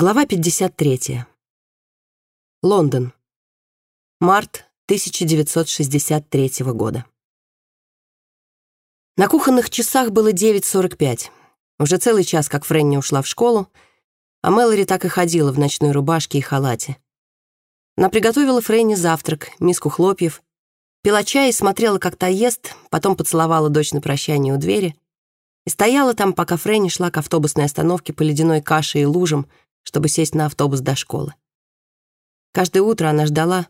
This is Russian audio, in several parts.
Глава 53. Лондон. Март 1963 года. На кухонных часах было 9.45. Уже целый час, как Фрэнни ушла в школу, а Мэлори так и ходила в ночной рубашке и халате. Она приготовила Фрэнни завтрак, миску хлопьев, пила чай и смотрела, как та ест, потом поцеловала дочь на прощание у двери и стояла там, пока Фрэнни шла к автобусной остановке по ледяной каше и лужам, чтобы сесть на автобус до школы. Каждое утро она ждала,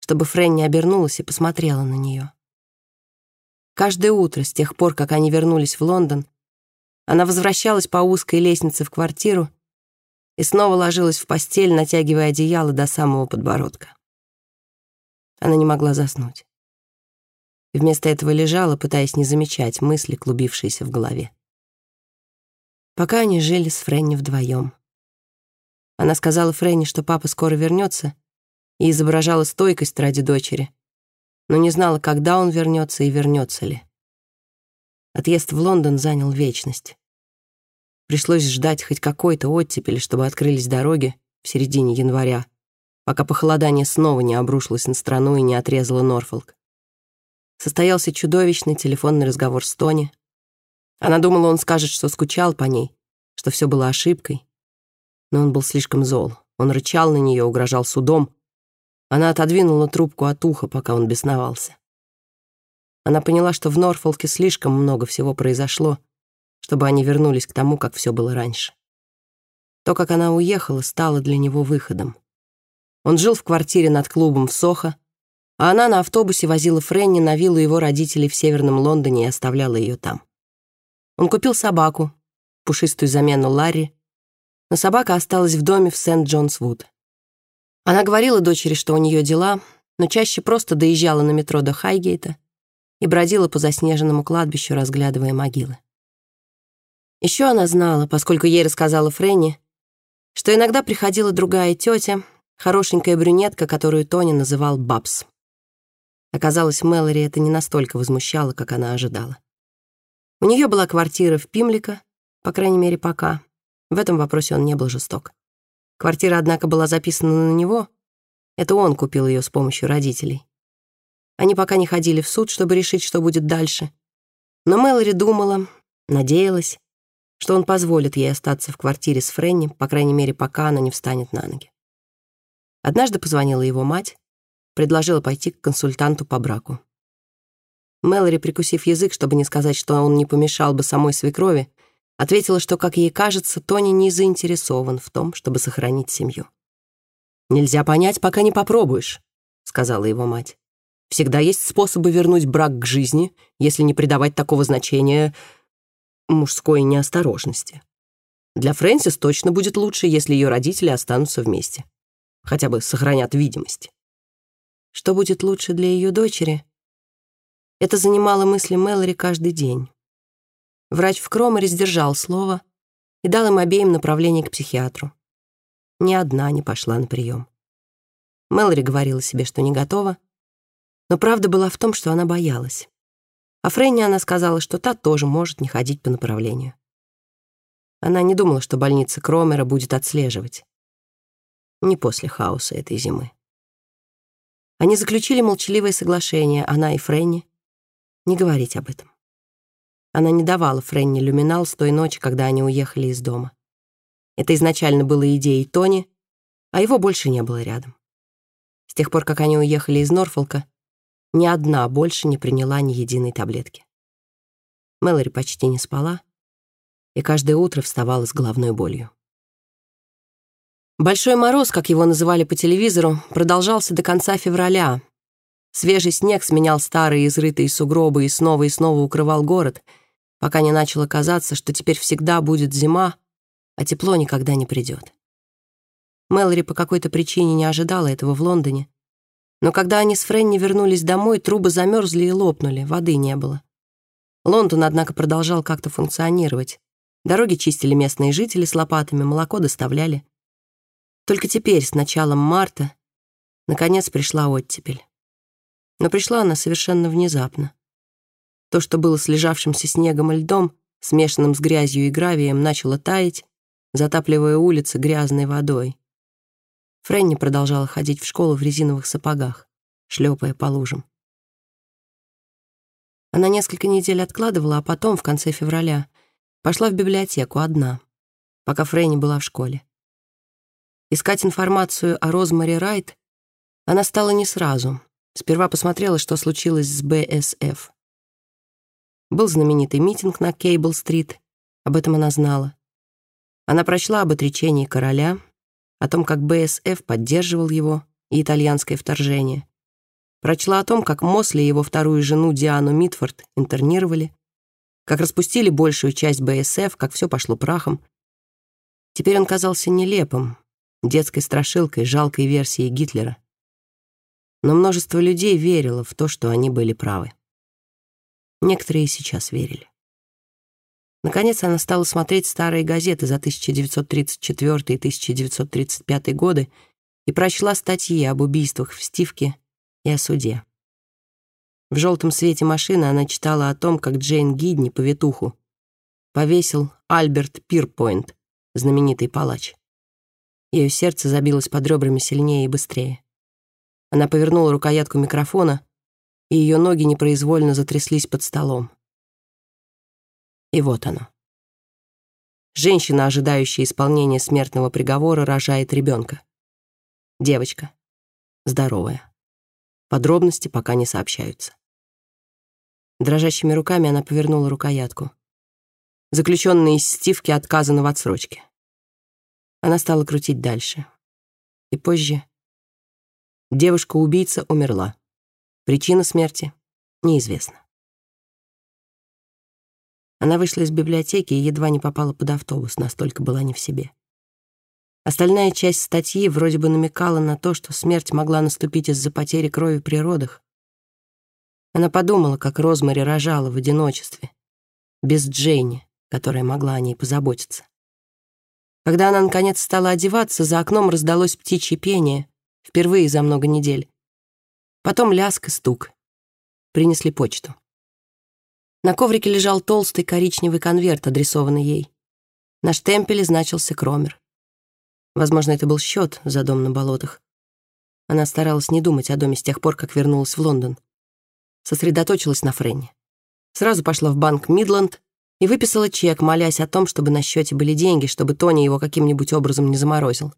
чтобы Фрэнни обернулась и посмотрела на нее. Каждое утро, с тех пор, как они вернулись в Лондон, она возвращалась по узкой лестнице в квартиру и снова ложилась в постель, натягивая одеяло до самого подбородка. Она не могла заснуть. И вместо этого лежала, пытаясь не замечать мысли, клубившиеся в голове. Пока они жили с Фрэнни вдвоем. Она сказала Фрэнни, что папа скоро вернется, и изображала стойкость ради дочери, но не знала, когда он вернется и вернется ли. Отъезд в Лондон занял вечность. Пришлось ждать хоть какой-то оттепели, чтобы открылись дороги в середине января, пока похолодание снова не обрушилось на страну и не отрезало Норфолк. Состоялся чудовищный телефонный разговор с Тони. Она думала, он скажет, что скучал по ней, что все было ошибкой, но он был слишком зол. Он рычал на нее, угрожал судом. Она отодвинула трубку от уха, пока он бесновался. Она поняла, что в Норфолке слишком много всего произошло, чтобы они вернулись к тому, как все было раньше. То, как она уехала, стало для него выходом. Он жил в квартире над клубом в Сохо, а она на автобусе возила Фрэнни на виллу его родителей в Северном Лондоне и оставляла ее там. Он купил собаку, пушистую замену Ларри, но собака осталась в доме в Сент-Джонс-Вуд. Она говорила дочери, что у нее дела, но чаще просто доезжала на метро до Хайгейта и бродила по заснеженному кладбищу, разглядывая могилы. Еще она знала, поскольку ей рассказала Фрэнни, что иногда приходила другая тетя, хорошенькая брюнетка, которую Тони называл Бабс. Оказалось, Мэлори это не настолько возмущало, как она ожидала. У нее была квартира в Пимлика, по крайней мере, пока, в этом вопросе он не был жесток. Квартира, однако, была записана на него. Это он купил ее с помощью родителей. Они пока не ходили в суд, чтобы решить, что будет дальше. Но Мэлори думала, надеялась, что он позволит ей остаться в квартире с Фрэнни, по крайней мере, пока она не встанет на ноги. Однажды позвонила его мать, предложила пойти к консультанту по браку. Мэлори, прикусив язык, чтобы не сказать, что он не помешал бы самой свекрови, Ответила, что, как ей кажется, Тони не заинтересован в том, чтобы сохранить семью. «Нельзя понять, пока не попробуешь», — сказала его мать. «Всегда есть способы вернуть брак к жизни, если не придавать такого значения мужской неосторожности. Для Фрэнсис точно будет лучше, если ее родители останутся вместе. Хотя бы сохранят видимость. Что будет лучше для ее дочери? Это занимало мысли Мэлори каждый день. Врач в Кромере сдержал слово и дал им обеим направление к психиатру. Ни одна не пошла на прием. Мэлори говорила себе, что не готова, но правда была в том, что она боялась. А Фрэнни она сказала, что та тоже может не ходить по направлению. Она не думала, что больница Кромера будет отслеживать. Не после хаоса этой зимы. Они заключили молчаливое соглашение, она и Фрэнни, не говорить об этом. Она не давала Фрэнни люминал с той ночи, когда они уехали из дома. Это изначально было идеей Тони, а его больше не было рядом. С тех пор, как они уехали из Норфолка, ни одна больше не приняла ни единой таблетки. Мэлори почти не спала и каждое утро вставала с головной болью. Большой мороз, как его называли по телевизору, продолжался до конца февраля. Свежий снег сменял старые изрытые сугробы и снова и снова укрывал город — пока не начало казаться, что теперь всегда будет зима, а тепло никогда не придет. Мэлори по какой-то причине не ожидала этого в Лондоне, но когда они с Фрэнни вернулись домой, трубы замерзли и лопнули, воды не было. Лондон, однако, продолжал как-то функционировать. Дороги чистили местные жители с лопатами, молоко доставляли. Только теперь, с началом марта, наконец пришла оттепель. Но пришла она совершенно внезапно. То, что было слежавшимся снегом и льдом, смешанным с грязью и гравием, начало таять, затапливая улицы грязной водой. Фрэнни продолжала ходить в школу в резиновых сапогах, шлепая по лужам. Она несколько недель откладывала, а потом, в конце февраля, пошла в библиотеку одна, пока Фрэнни была в школе. Искать информацию о Розмаре Райт она стала не сразу. Сперва посмотрела, что случилось с БСФ. Был знаменитый митинг на Кейбл-стрит, об этом она знала. Она прочла об отречении короля, о том, как БСФ поддерживал его и итальянское вторжение. Прочла о том, как Мосли и его вторую жену Диану Митфорд интернировали, как распустили большую часть БСФ, как все пошло прахом. Теперь он казался нелепым, детской страшилкой, жалкой версией Гитлера. Но множество людей верило в то, что они были правы. Некоторые сейчас верили. Наконец она стала смотреть старые газеты за 1934 и 1935 годы и прочла статьи об убийствах в Стивке и о суде. В желтом свете машины она читала о том, как Джейн Гидни, повитуху, повесил Альберт Пирпойнт, знаменитый палач. Ее сердце забилось под ребрами сильнее и быстрее. Она повернула рукоятку микрофона, и ее ноги непроизвольно затряслись под столом. И вот оно. Женщина, ожидающая исполнения смертного приговора, рожает ребенка. Девочка. Здоровая. Подробности пока не сообщаются. Дрожащими руками она повернула рукоятку. Заключенные из стивки отказаны в отсрочке. Она стала крутить дальше. И позже девушка-убийца умерла. Причина смерти неизвестна. Она вышла из библиотеки и едва не попала под автобус, настолько была не в себе. Остальная часть статьи вроде бы намекала на то, что смерть могла наступить из-за потери крови при родах. Она подумала, как Розмари рожала в одиночестве, без Джейни, которая могла о ней позаботиться. Когда она, наконец, стала одеваться, за окном раздалось птичье пение, впервые за много недель. Потом ляск и стук. Принесли почту. На коврике лежал толстый коричневый конверт, адресованный ей. На штемпеле значился Кромер. Возможно, это был счет за дом на болотах. Она старалась не думать о доме с тех пор, как вернулась в Лондон. Сосредоточилась на Френне. Сразу пошла в банк Мидланд и выписала чек, молясь о том, чтобы на счете были деньги, чтобы Тони его каким-нибудь образом не заморозил.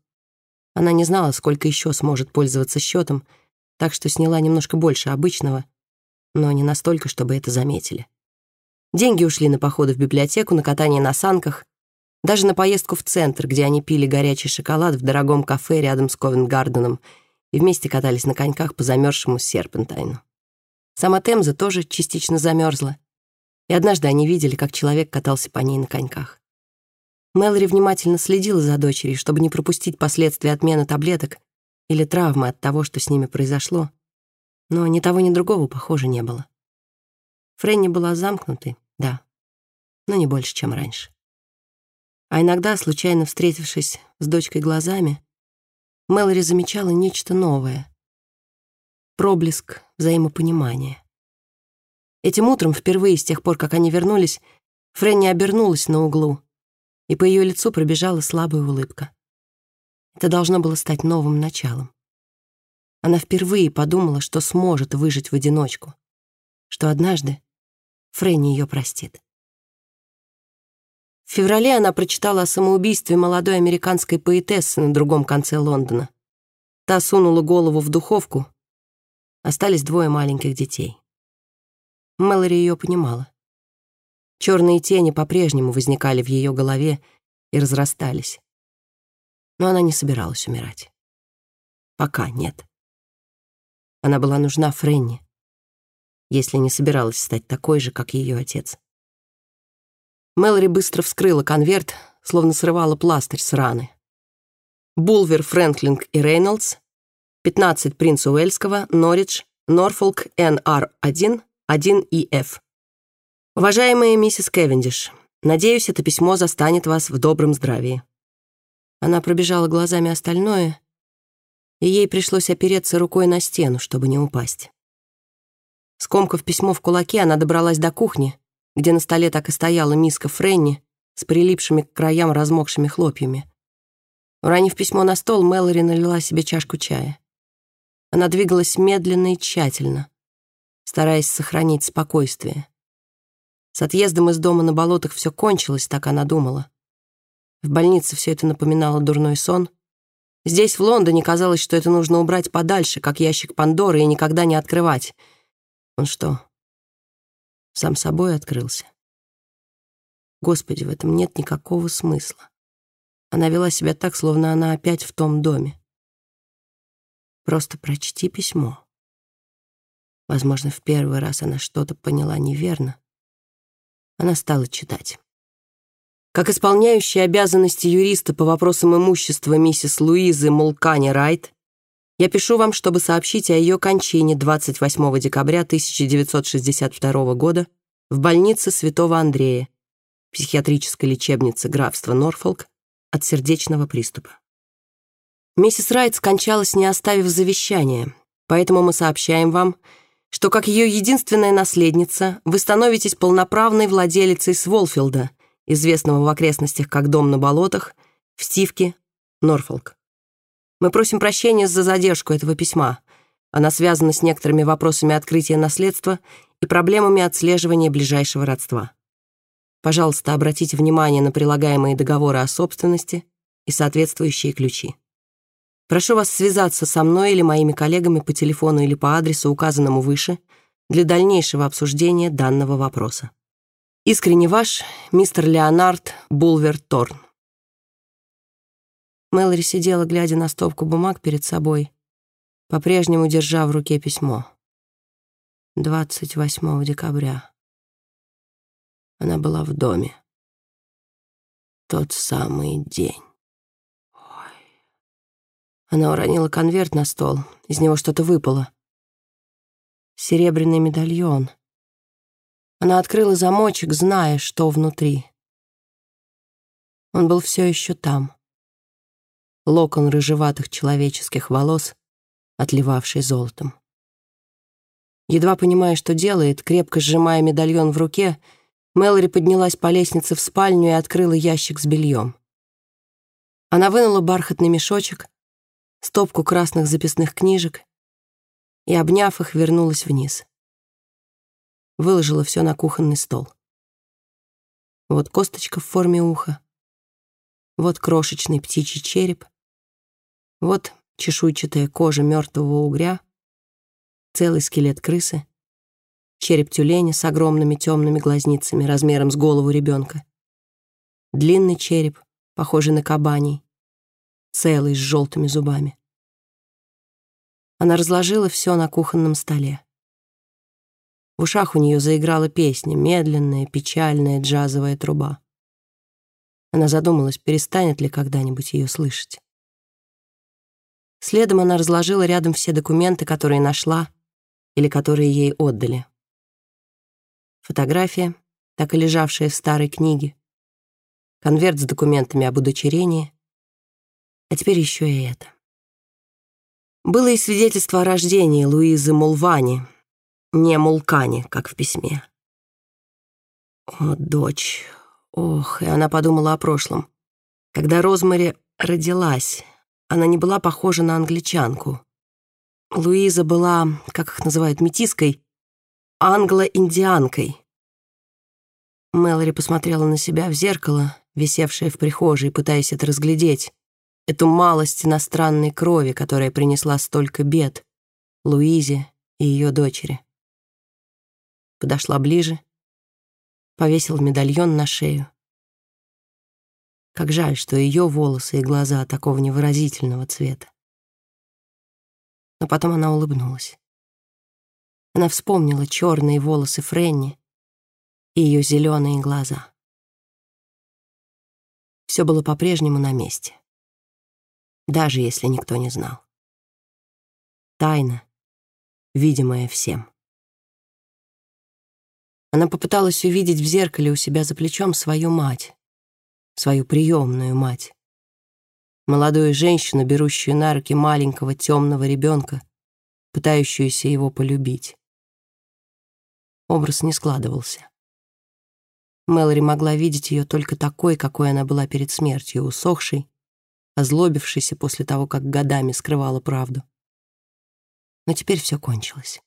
Она не знала, сколько еще сможет пользоваться счетом, так что сняла немножко больше обычного, но не настолько, чтобы это заметили. Деньги ушли на походы в библиотеку, на катание на санках, даже на поездку в центр, где они пили горячий шоколад в дорогом кафе рядом с Ковент-Гарденом и вместе катались на коньках по замерзшему серпентайну. Сама Темза тоже частично замерзла, и однажды они видели, как человек катался по ней на коньках. Мэлори внимательно следила за дочерью, чтобы не пропустить последствия отмены таблеток или травмы от того, что с ними произошло, но ни того, ни другого, похоже, не было. Фрэнни была замкнутой, да, но не больше, чем раньше. А иногда, случайно встретившись с дочкой глазами, Мэлори замечала нечто новое. Проблеск взаимопонимания. Этим утром, впервые с тех пор, как они вернулись, Фрэнни обернулась на углу, и по ее лицу пробежала слабая улыбка. Это должно было стать новым началом. Она впервые подумала, что сможет выжить в одиночку, что однажды Фрэнни ее простит. В феврале она прочитала о самоубийстве молодой американской поэтессы на другом конце Лондона. Та сунула голову в духовку. Остались двое маленьких детей. Мэлори ее понимала. Черные тени по-прежнему возникали в ее голове и разрастались. Но она не собиралась умирать. Пока нет. Она была нужна Френни, если не собиралась стать такой же, как ее отец. Мэлори быстро вскрыла конверт, словно срывала пластырь с раны. Булвер, Фрэнклинг и Рейнольдс, 15 Принца Уэльского, Норридж, Норфолк, НР-1, 1ИФ. Уважаемая миссис Кевендиш, надеюсь, это письмо застанет вас в добром здравии. Она пробежала глазами остальное, и ей пришлось опереться рукой на стену, чтобы не упасть. Скомкав письмо в кулаке, она добралась до кухни, где на столе так и стояла миска Френни, с прилипшими к краям размокшими хлопьями. Уронив письмо на стол, Мэлори налила себе чашку чая. Она двигалась медленно и тщательно, стараясь сохранить спокойствие. С отъездом из дома на болотах все кончилось, так она думала. В больнице все это напоминало дурной сон. Здесь, в Лондоне, казалось, что это нужно убрать подальше, как ящик Пандоры, и никогда не открывать. Он что, сам собой открылся? Господи, в этом нет никакого смысла. Она вела себя так, словно она опять в том доме. Просто прочти письмо. Возможно, в первый раз она что-то поняла неверно. Она стала читать. Как исполняющая обязанности юриста по вопросам имущества миссис Луизы Мулкани Райт, я пишу вам, чтобы сообщить о ее кончине 28 декабря 1962 года в больнице Святого Андрея, психиатрической лечебнице графства Норфолк, от сердечного приступа. Миссис Райт скончалась, не оставив завещания, поэтому мы сообщаем вам, что как ее единственная наследница вы становитесь полноправной владелицей Сволфилда — известного в окрестностях как «Дом на болотах», в Стивке, Норфолк. Мы просим прощения за задержку этого письма. Она связана с некоторыми вопросами открытия наследства и проблемами отслеживания ближайшего родства. Пожалуйста, обратите внимание на прилагаемые договоры о собственности и соответствующие ключи. Прошу вас связаться со мной или моими коллегами по телефону или по адресу, указанному выше, для дальнейшего обсуждения данного вопроса. Искренне ваш, мистер Леонард Булвер Торн. Мэлори сидела, глядя на стопку бумаг перед собой, по-прежнему держа в руке письмо. 28 декабря. Она была в доме. Тот самый день. Ой. Она уронила конверт на стол. Из него что-то выпало. Серебряный медальон — она открыла замочек, зная, что внутри. Он был все еще там. Локон рыжеватых человеческих волос, отливавший золотом. Едва понимая, что делает, крепко сжимая медальон в руке, Мэлори поднялась по лестнице в спальню и открыла ящик с бельем. Она вынула бархатный мешочек, стопку красных записных книжек и, обняв их, вернулась вниз выложила все на кухонный стол. Вот косточка в форме уха, вот крошечный птичий череп, вот чешуйчатая кожа мертвого угря, целый скелет крысы, череп тюленя с огромными темными глазницами размером с голову ребенка, длинный череп, похожий на кабаний, целый с желтыми зубами. Она разложила все на кухонном столе. В ушах у нее заиграла песня, медленная, печальная джазовая труба. Она задумалась, перестанет ли когда-нибудь ее слышать. Следом она разложила рядом все документы, которые нашла или которые ей отдали. Фотография, так и лежавшая в старой книге, конверт с документами об удочерении, а теперь еще и это. Было и свидетельство о рождении Луизы Мулвани, не Мулкани, как в письме. О, дочь. Ох, и она подумала о прошлом. Когда Розмари родилась, она не была похожа на англичанку. Луиза была, как их называют, метиской, англо-индианкой. Мэлори посмотрела на себя в зеркало, висевшее в прихожей, пытаясь это разглядеть, эту малость иностранной крови, которая принесла столько бед Луизе и ее дочери подошла ближе, повесила медальон на шею. Как жаль, что ее волосы и глаза такого невыразительного цвета. Но потом она улыбнулась. Она вспомнила черные волосы Френни и ее зеленые глаза. Все было по-прежнему на месте, даже если никто не знал. Тайна, видимая всем. Она попыталась увидеть в зеркале у себя за плечом свою мать, свою приемную мать. Молодую женщину, берущую на руки маленького темного ребенка, пытающуюся его полюбить. Образ не складывался. Мэлори могла видеть ее только такой, какой она была перед смертью, усохшей, озлобившейся после того, как годами скрывала правду. Но теперь все кончилось.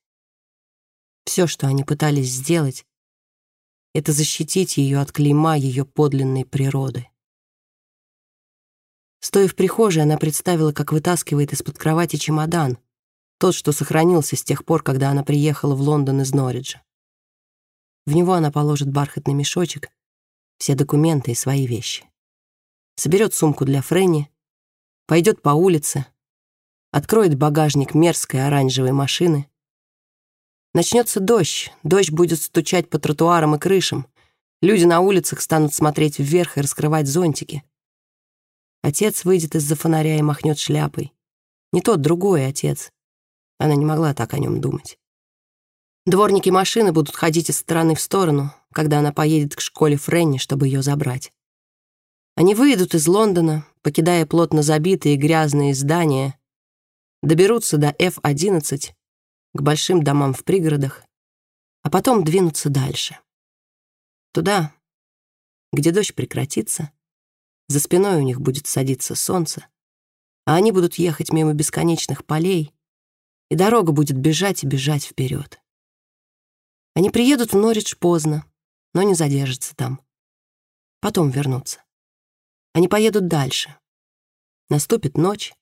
Все, что они пытались сделать, это защитить ее от клейма ее подлинной природы. Стоя в прихожей, она представила, как вытаскивает из-под кровати чемодан, тот, что сохранился с тех пор, когда она приехала в Лондон из Норриджа. В него она положит бархатный мешочек, все документы и свои вещи. Соберет сумку для Фрэнни, пойдет по улице, откроет багажник мерзкой оранжевой машины. Начнется дождь, дождь будет стучать по тротуарам и крышам, люди на улицах станут смотреть вверх и раскрывать зонтики. Отец выйдет из-за фонаря и махнет шляпой. Не тот, другой отец. Она не могла так о нем думать. Дворники машины будут ходить из стороны в сторону, когда она поедет к школе Френни, чтобы ее забрать. Они выйдут из Лондона, покидая плотно забитые грязные здания, доберутся до F-11, к большим домам в пригородах, а потом двинутся дальше. Туда, где дождь прекратится, за спиной у них будет садиться солнце, а они будут ехать мимо бесконечных полей, и дорога будет бежать и бежать вперед. Они приедут в Норридж поздно, но не задержатся там. Потом вернутся. Они поедут дальше. Наступит ночь,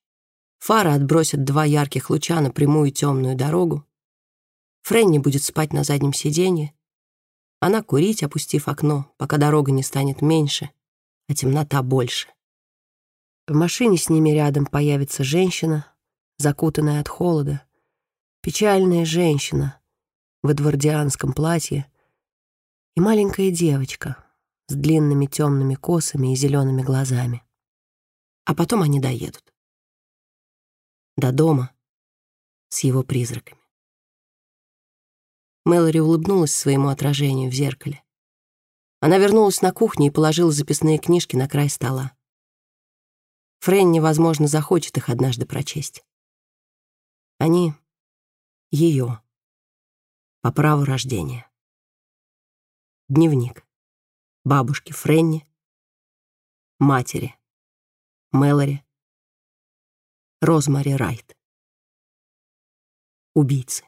фары отбросят два ярких луча на прямую темную дорогу. Фрэнни будет спать на заднем сиденье, она курить, опустив окно, пока дорога не станет меньше, а темнота больше. В машине с ними рядом появится женщина, закутанная от холода, печальная женщина в эдвардианском платье и маленькая девочка с длинными темными косами и зелеными глазами. А потом они доедут. До дома с его призраками. Мэлори улыбнулась своему отражению в зеркале. Она вернулась на кухню и положила записные книжки на край стола. Фрэнни, возможно, захочет их однажды прочесть. Они ее по праву рождения. Дневник. Бабушки Френни, матери, Мэлори, Розмари Райт. Убийцы.